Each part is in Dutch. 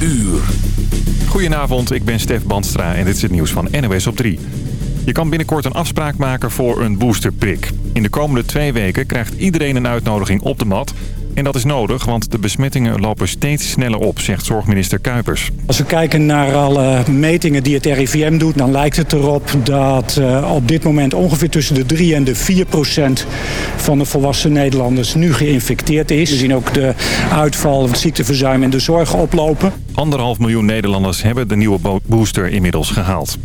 uur. Goedenavond, ik ben Stef Bandstra en dit is het nieuws van NOS op 3. Je kan binnenkort een afspraak maken voor een boosterprik. In de komende twee weken krijgt iedereen een uitnodiging op de mat... En dat is nodig, want de besmettingen lopen steeds sneller op, zegt zorgminister Kuipers. Als we kijken naar alle metingen die het RIVM doet... dan lijkt het erop dat uh, op dit moment ongeveer tussen de 3 en de 4 procent... van de volwassen Nederlanders nu geïnfecteerd is. We zien ook de uitval van het ziekteverzuim in de zorg oplopen. Anderhalf miljoen Nederlanders hebben de nieuwe booster inmiddels gehaald.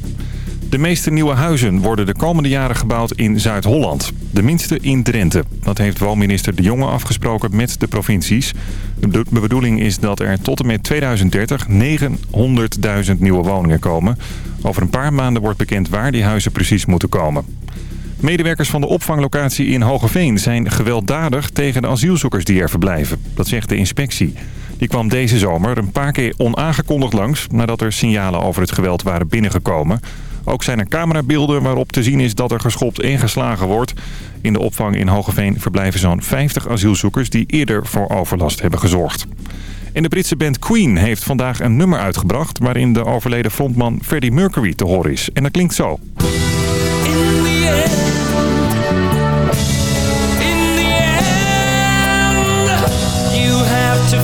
De meeste nieuwe huizen worden de komende jaren gebouwd in Zuid-Holland. De minste in Drenthe. Dat heeft woonminister De Jonge afgesproken met de provincies. De bedoeling is dat er tot en met 2030 900.000 nieuwe woningen komen. Over een paar maanden wordt bekend waar die huizen precies moeten komen. Medewerkers van de opvanglocatie in Hogeveen zijn gewelddadig tegen de asielzoekers die er verblijven. Dat zegt de inspectie. Die kwam deze zomer een paar keer onaangekondigd langs nadat er signalen over het geweld waren binnengekomen. Ook zijn er camerabeelden waarop te zien is dat er geschopt en geslagen wordt. In de opvang in Hogeveen verblijven zo'n 50 asielzoekers die eerder voor overlast hebben gezorgd. En de Britse band Queen heeft vandaag een nummer uitgebracht... waarin de overleden frontman Freddie Mercury te horen is. En dat klinkt zo. Ja,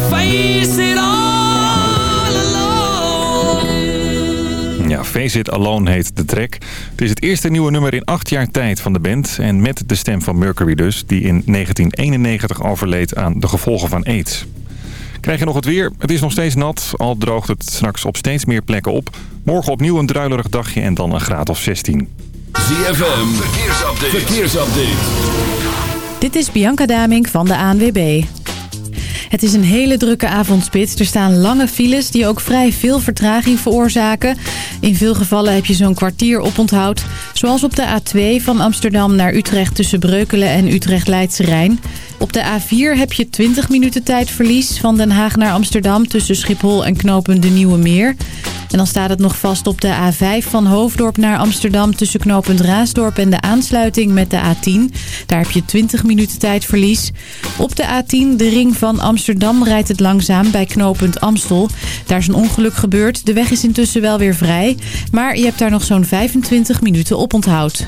Face It Alone heet de track. Het is het eerste nieuwe nummer in acht jaar tijd van de band. En met de stem van Mercury dus, die in 1991 overleed aan de gevolgen van AIDS. Krijg je nog het weer? Het is nog steeds nat, al droogt het straks op steeds meer plekken op. Morgen opnieuw een druilerig dagje en dan een graad of 16. ZFM, verkeersupdate. verkeersupdate. Dit is Bianca Daming van de ANWB. Het is een hele drukke avondspits. Er staan lange files die ook vrij veel vertraging veroorzaken. In veel gevallen heb je zo'n kwartier oponthoud. Zoals op de A2 van Amsterdam naar Utrecht tussen Breukelen en Utrecht-Leidse Rijn. Op de A4 heb je 20 minuten tijdverlies van Den Haag naar Amsterdam... tussen Schiphol en knopen de Nieuwe Meer. En dan staat het nog vast op de A5 van Hoofddorp naar Amsterdam... tussen knooppunt Raasdorp en de aansluiting met de A10. Daar heb je 20 minuten tijdverlies. Op de A10, de ring van Amsterdam, rijdt het langzaam bij knooppunt Amstel. Daar is een ongeluk gebeurd. De weg is intussen wel weer vrij. Maar je hebt daar nog zo'n 25 minuten op onthoud.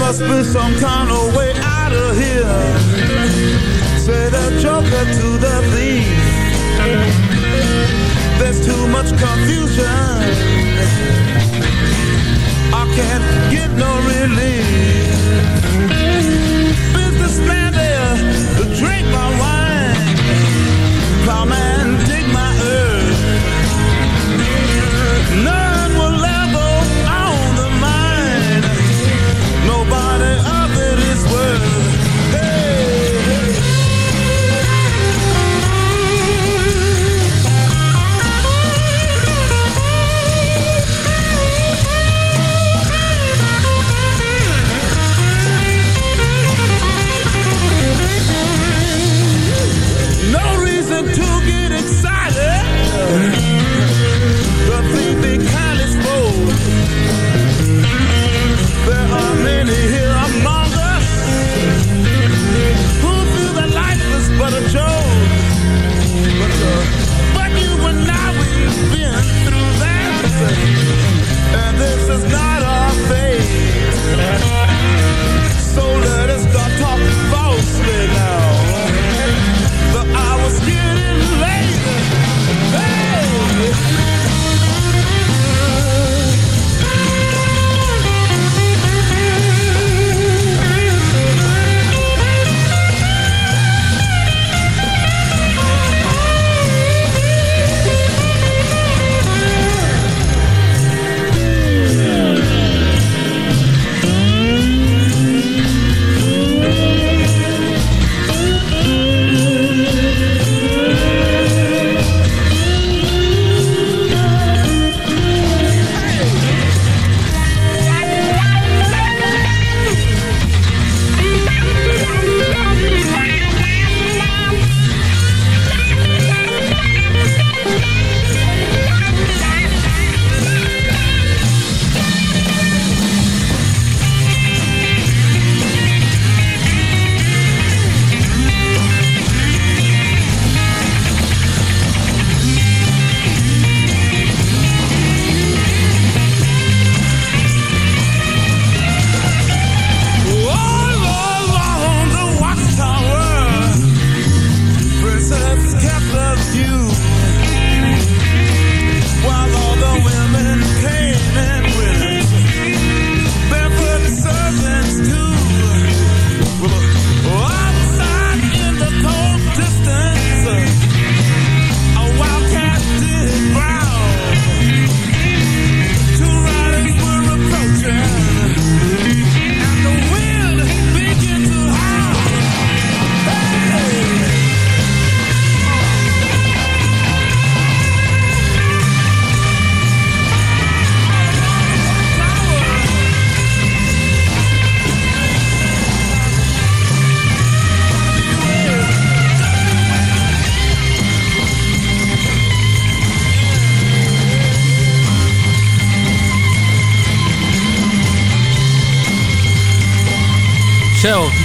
Must be some kind of way out of here. Say the joker to the thief. There's too much confusion. I can't get no relief.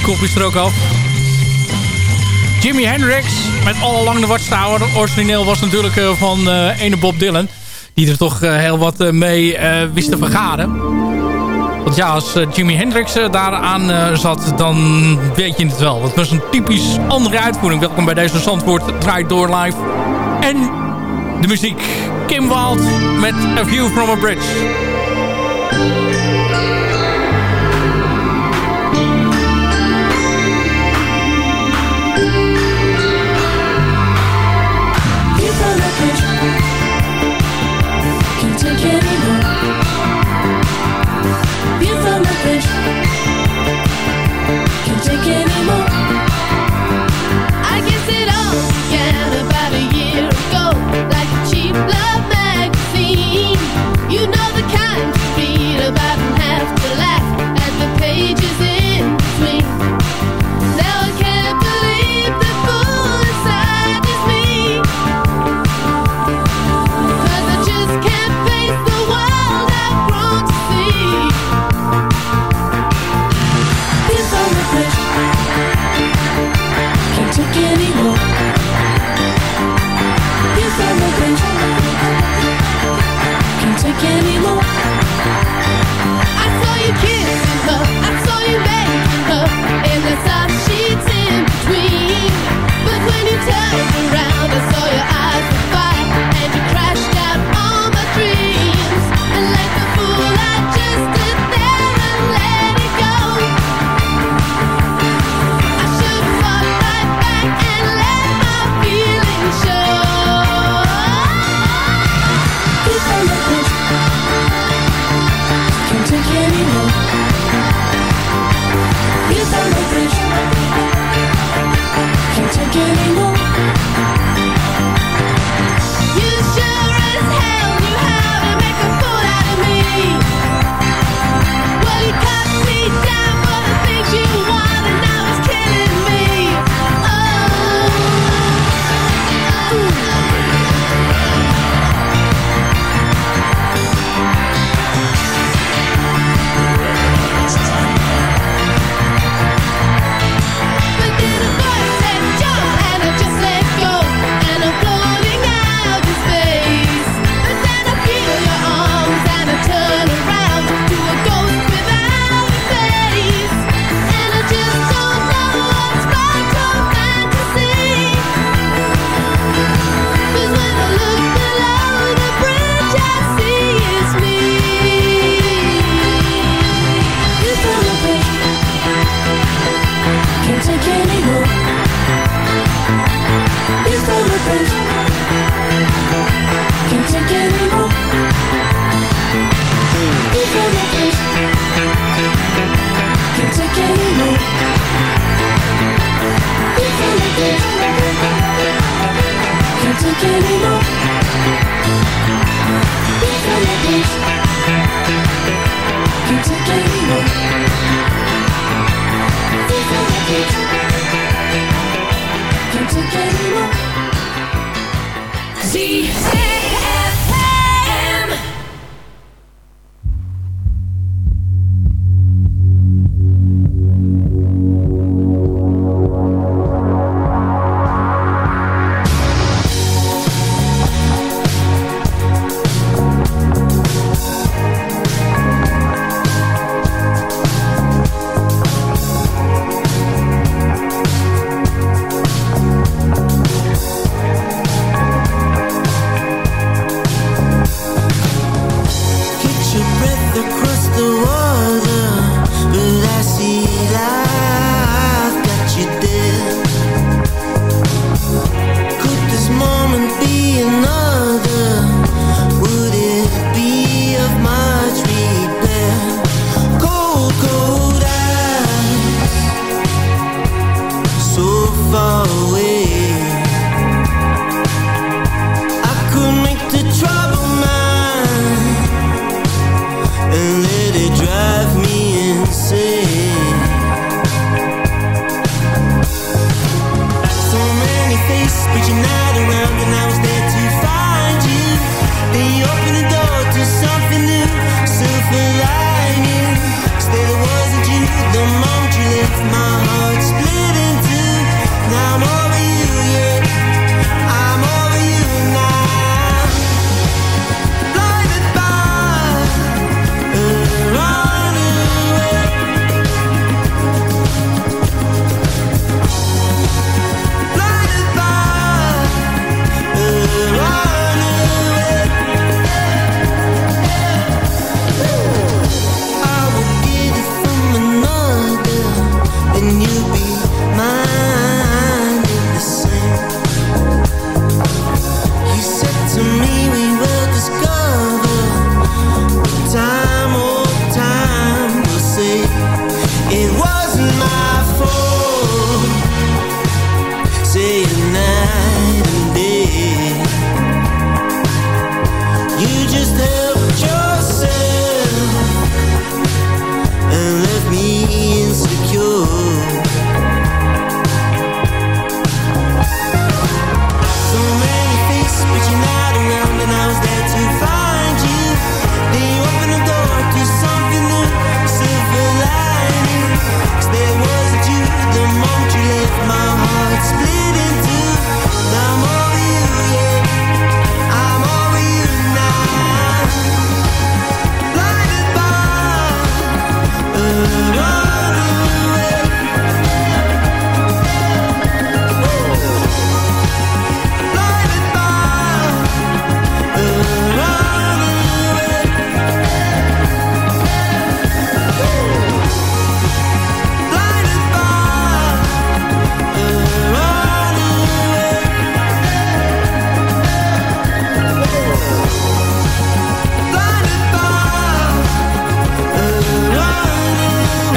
Is er ook af. Jimi Hendrix met All Along the Watchtower. Origineel was natuurlijk uh, van uh, ene Bob Dylan. Die er toch uh, heel wat mee wist te vergaren. Want ja, als Jimi Hendrix daaraan zat, dan weet je het wel. Het was een typisch andere uitvoering. Welkom bij deze Zandvoort Draait Door Live. En de muziek. Kim Wild met A View from a Bridge.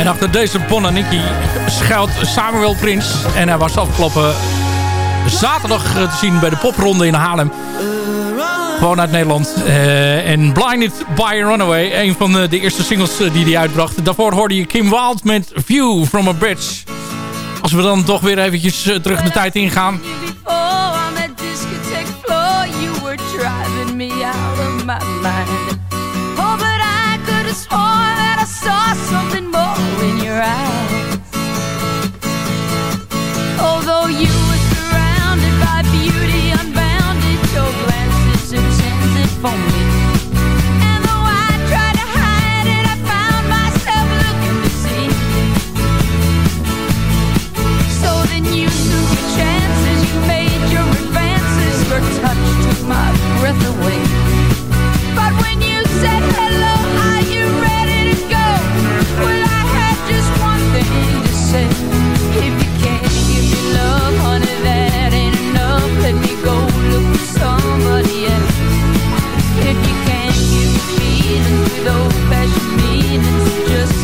Achter deze Bonaniki schuilt Samuel Prins. En hij was afgelopen zaterdag eh, te zien bij de popronde in Haarlem. Gewoon uit Nederland. Uh, en Blinded by Runaway. Een van de, de eerste singles die hij uitbracht. Daarvoor hoorde je Kim Wild met View from a Bridge. Als we dan toch weer eventjes terug de tijd ingaan. your eyes. Although you were surrounded by beauty unbounded, your glances enchanted for me. And though I tried to hide it, I found myself looking to see. So then you your chances, you made your advances, your touch took my breath away. But when you said hello, with old-fashioned meanings just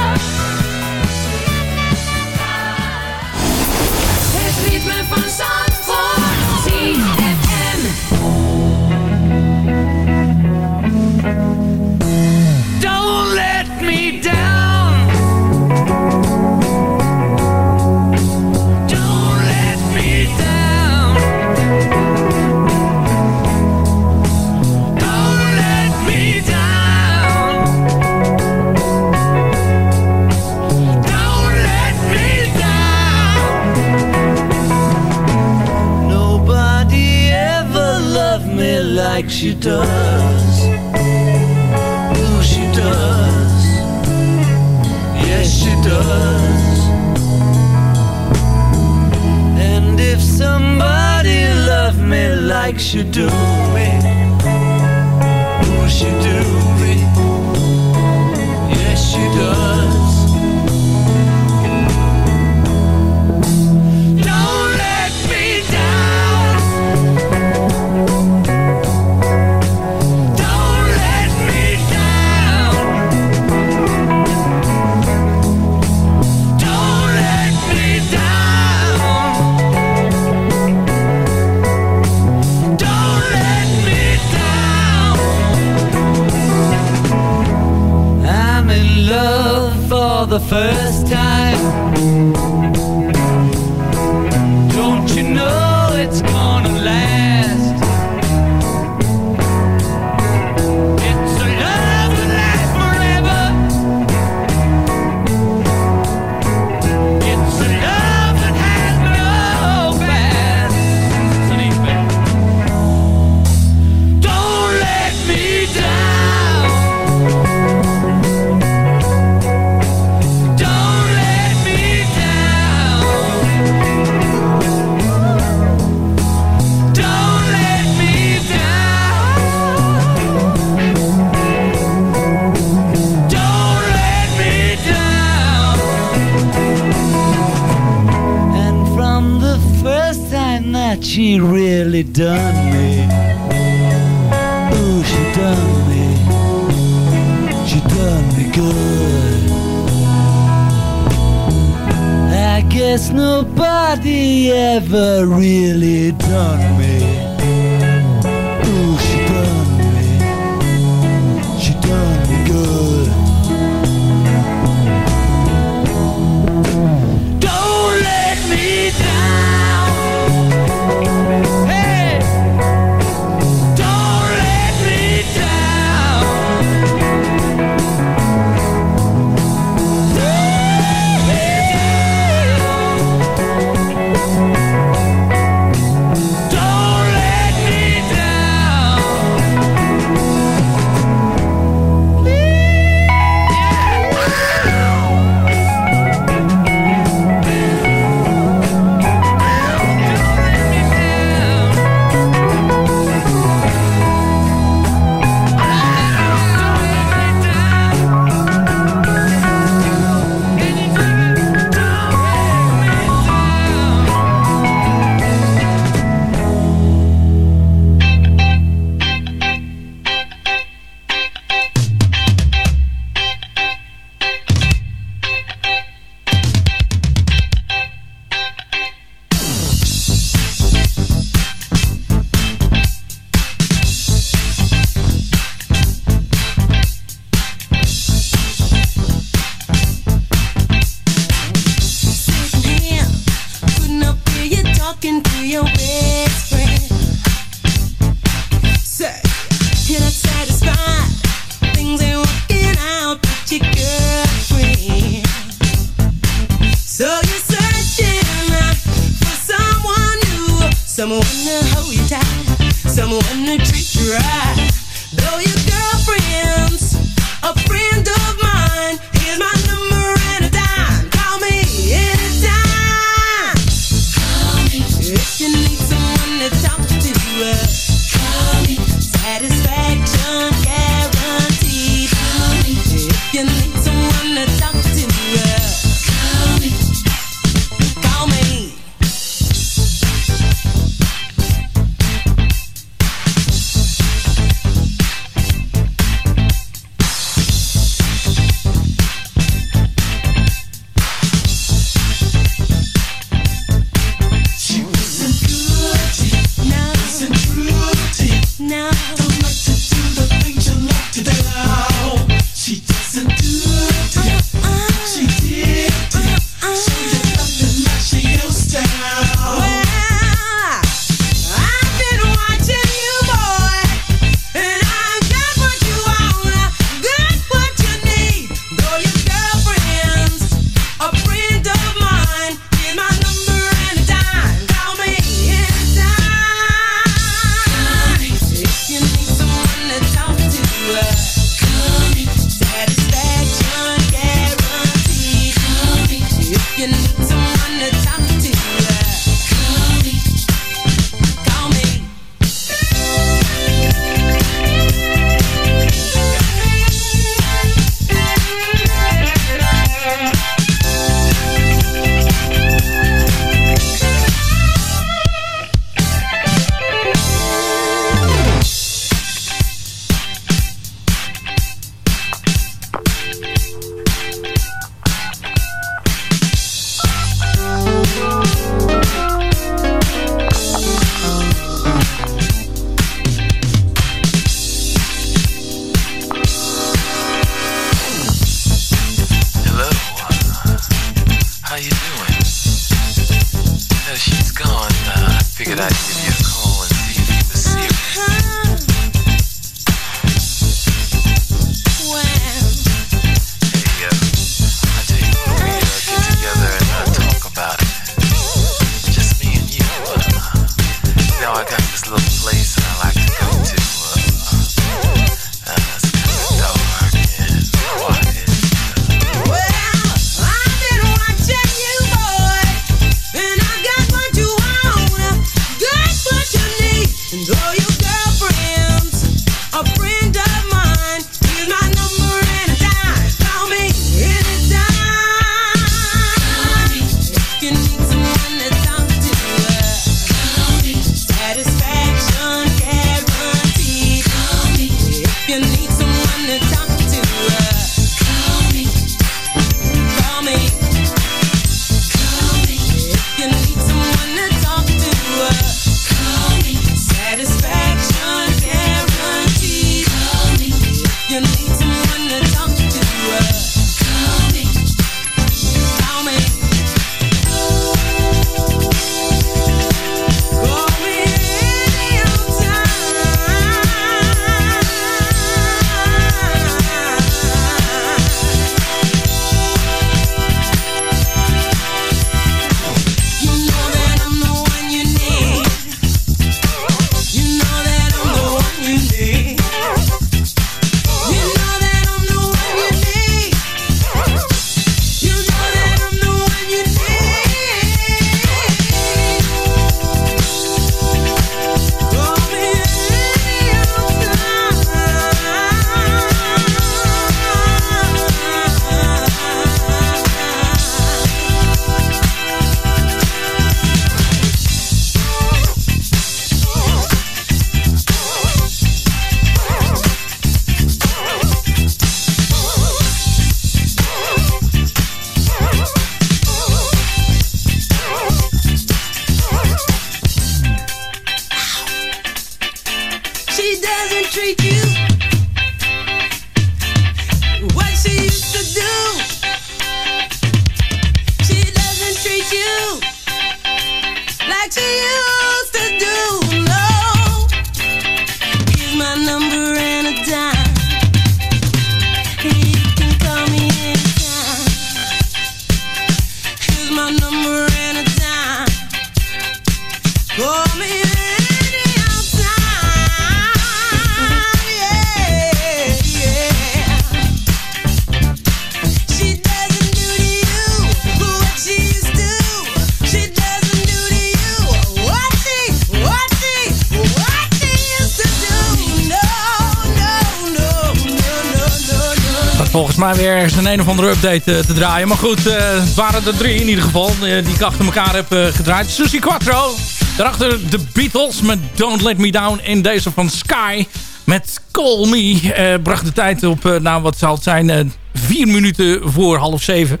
update eh, te draaien. Maar goed, eh, het waren er drie in ieder geval eh, die ik achter elkaar heb gedraaid. Susie Quattro. Daarachter de Beatles met Don't Let Me Down. En deze van Sky met Call Me. bracht de tijd op, nou wat zal het zijn, vier minuten voor half zeven.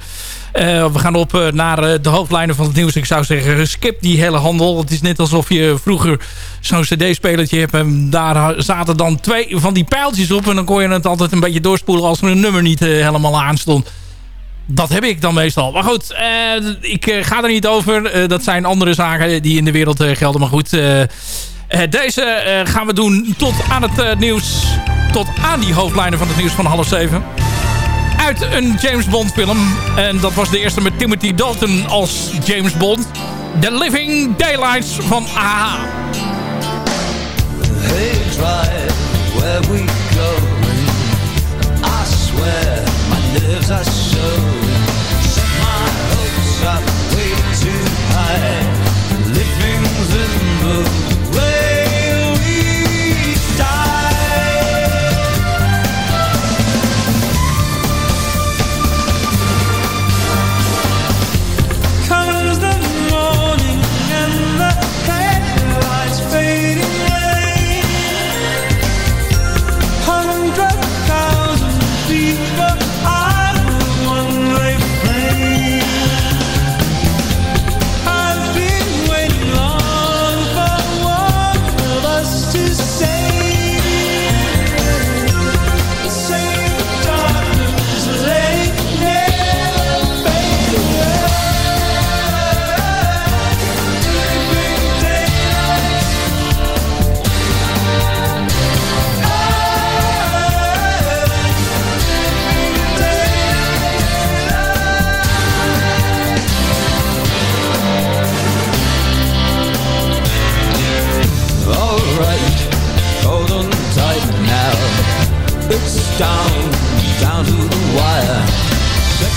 Eh, we gaan op eh, naar eh, de hoofdlijnen van het nieuws. Ik zou zeggen, skip die hele handel. Het is net alsof je vroeger zo'n cd-spelertje hebt. En daar zaten dan twee van die pijltjes op. En dan kon je het altijd een beetje doorspoelen als er een nummer niet helemaal aanstond. Dat heb ik dan meestal. Maar goed, ik ga er niet over. Dat zijn andere zaken die in de wereld gelden. Maar goed, deze gaan we doen tot aan het nieuws. Tot aan die hoofdlijnen van het nieuws van half zeven uit een James Bond film. En dat was de eerste met Timothy Dalton als James Bond. The Living Daylights van AHA. Hey, drive where we going. I swear my nerves are. Set my hopes up way too high. Living's in the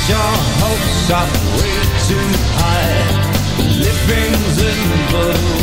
your hopes up way too high. Living's in the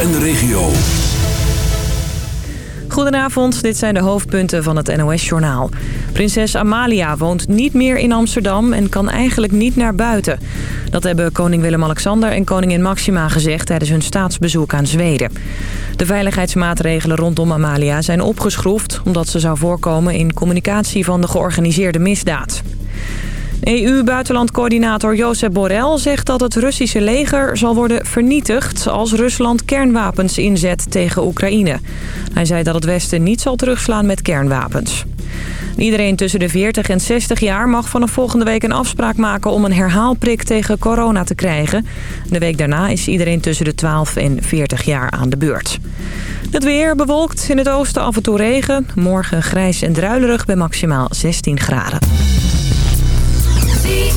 en de regio. Goedenavond, dit zijn de hoofdpunten van het NOS-journaal. Prinses Amalia woont niet meer in Amsterdam en kan eigenlijk niet naar buiten. Dat hebben koning Willem-Alexander en koningin Maxima gezegd... tijdens hun staatsbezoek aan Zweden. De veiligheidsmaatregelen rondom Amalia zijn opgeschroefd... omdat ze zou voorkomen in communicatie van de georganiseerde misdaad. EU-buitenlandcoördinator Jozef Borrell zegt dat het Russische leger zal worden vernietigd als Rusland kernwapens inzet tegen Oekraïne. Hij zei dat het Westen niet zal terugslaan met kernwapens. Iedereen tussen de 40 en 60 jaar mag vanaf volgende week een afspraak maken om een herhaalprik tegen corona te krijgen. De week daarna is iedereen tussen de 12 en 40 jaar aan de beurt. Het weer bewolkt, in het oosten af en toe regen. Morgen grijs en druilerig bij maximaal 16 graden. We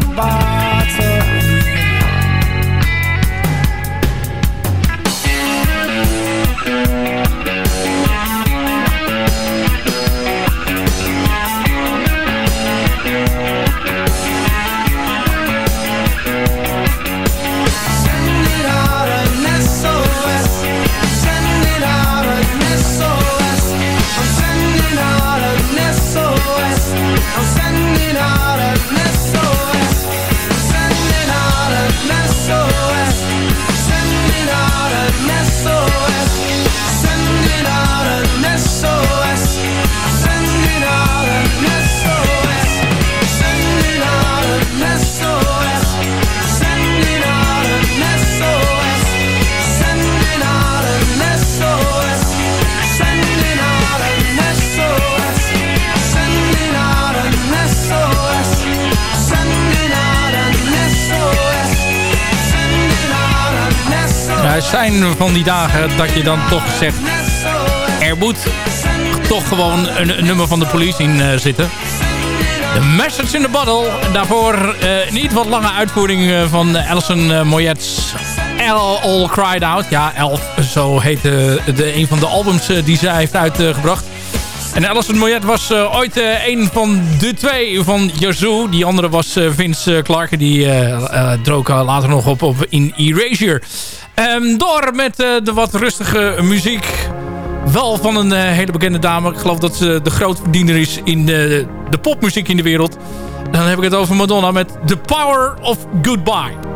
bye die dagen dat je dan toch zegt... er moet toch gewoon een, nummer van de police in eh, zitten. The Message in the Bottle. Daarvoor eh, niet wat lange uitvoering eh, van Alison Moyet's All, All Cried Out. Ja, Elf, zo heette de, een van de albums die zij heeft uitgebracht. En Alison Moyet was ooit een van de twee van Yazoo. Die andere was Vince Clarke. Die droog later nog op, op in Erasure. Ehm, door met eh, de wat rustige muziek. Wel van een eh, hele bekende dame. Ik geloof dat ze de grootverdiener is in de, de popmuziek in de wereld. Dan heb ik het over Madonna met The Power of Goodbye.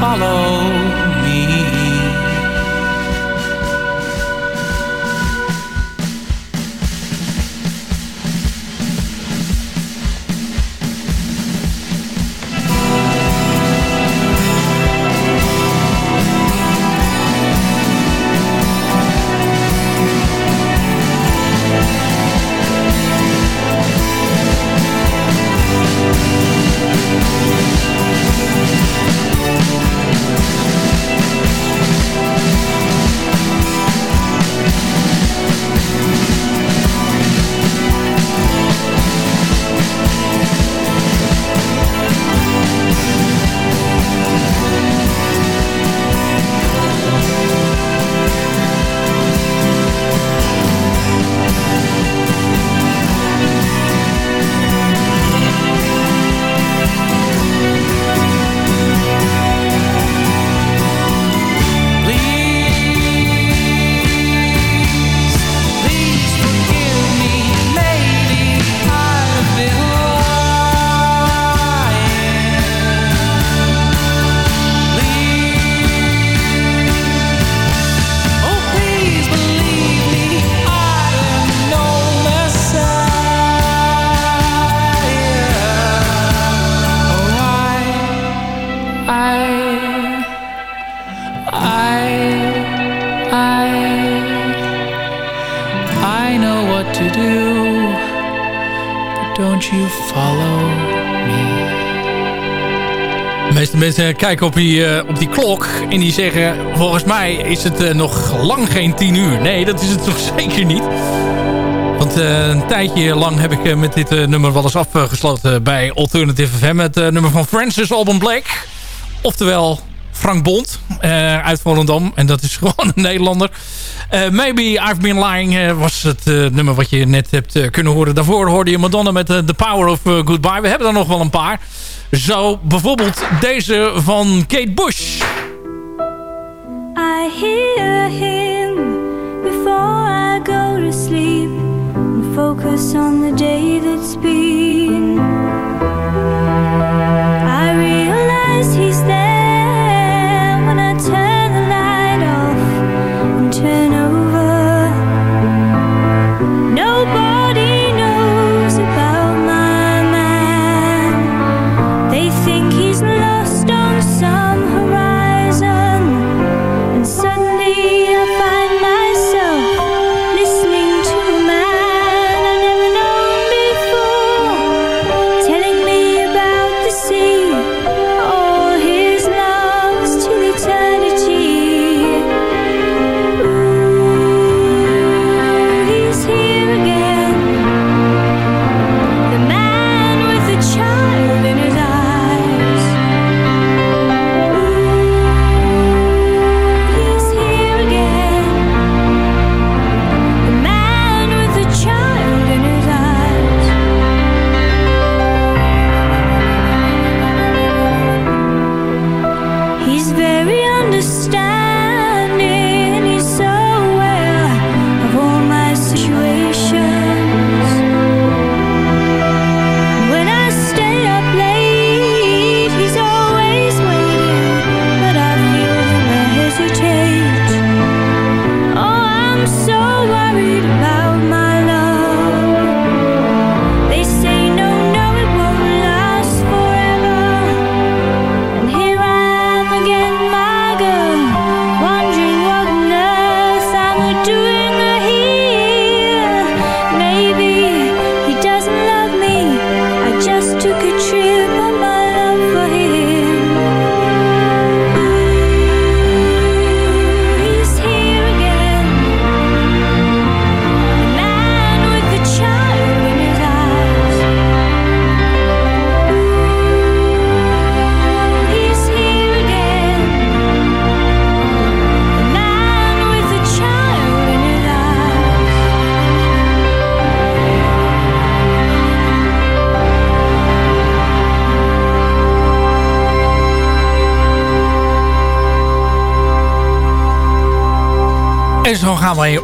Follow mensen kijken op die, eh, op die klok en die zeggen... volgens mij is het eh, nog lang geen tien uur. Nee, dat is het toch zeker niet. Want eh, een tijdje lang heb ik eh, met dit eh, nummer wel eens afgesloten bij Alternative FM. Het eh, nummer van Francis Alban Blake. Oftewel Frank Bond eh, uit Volendam. En dat is gewoon een Nederlander. Eh, Maybe I've Been Lying eh, was het nummer wat je net hebt kunnen horen. Daarvoor hoorde je Madonna met The Power of Goodbye. We hebben er nog wel een paar. Zo bijvoorbeeld deze van Kate Bush. I hear him before I go to sleep and focus on the day that's been.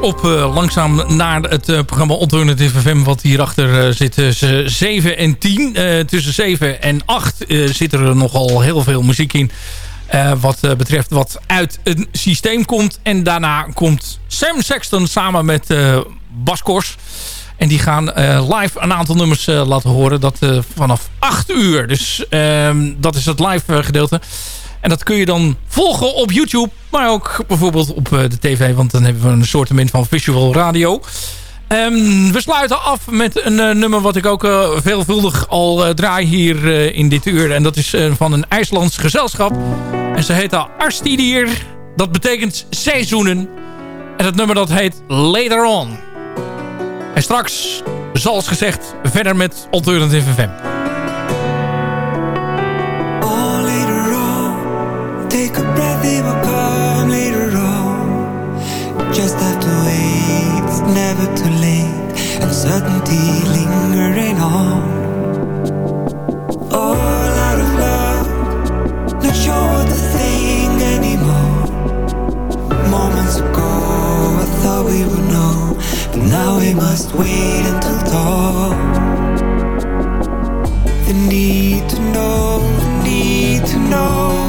Op eh, langzaam naar het eh, programma Alternative FM... wat hierachter uh, zit tussen 7 en 10. Eh, tussen 7 en 8 eh, zit er nogal heel veel muziek in... eh, wat eh, betreft wat uit een systeem komt. En daarna komt Sam Sexton samen met eh Bas Kors... En die gaan eh, live een aantal nummers eh, laten horen. Dat eh, vanaf 8 uur. Dus ehm, dat is het live eh, gedeelte. En dat kun je dan volgen op YouTube. Maar ook bijvoorbeeld op eh, de tv. Want dan hebben we een soort van visual radio. Ehm, we sluiten af met een eh, nummer wat ik ook eh, veelvuldig al draai hier in dit uur. En dat is van een IJslands gezelschap. En ze heet Arstidir. Dat betekent seizoenen. En het nummer dat heet Later On. En straks, zoals gezegd, verder met Alternative FM. Will come later on. Just have to wait, it's never too late. Uncertainty lingering on. All out of love, not sure what to think anymore. Moments ago, I thought we would know, but now we must wait until dawn. The need to know, the need to know,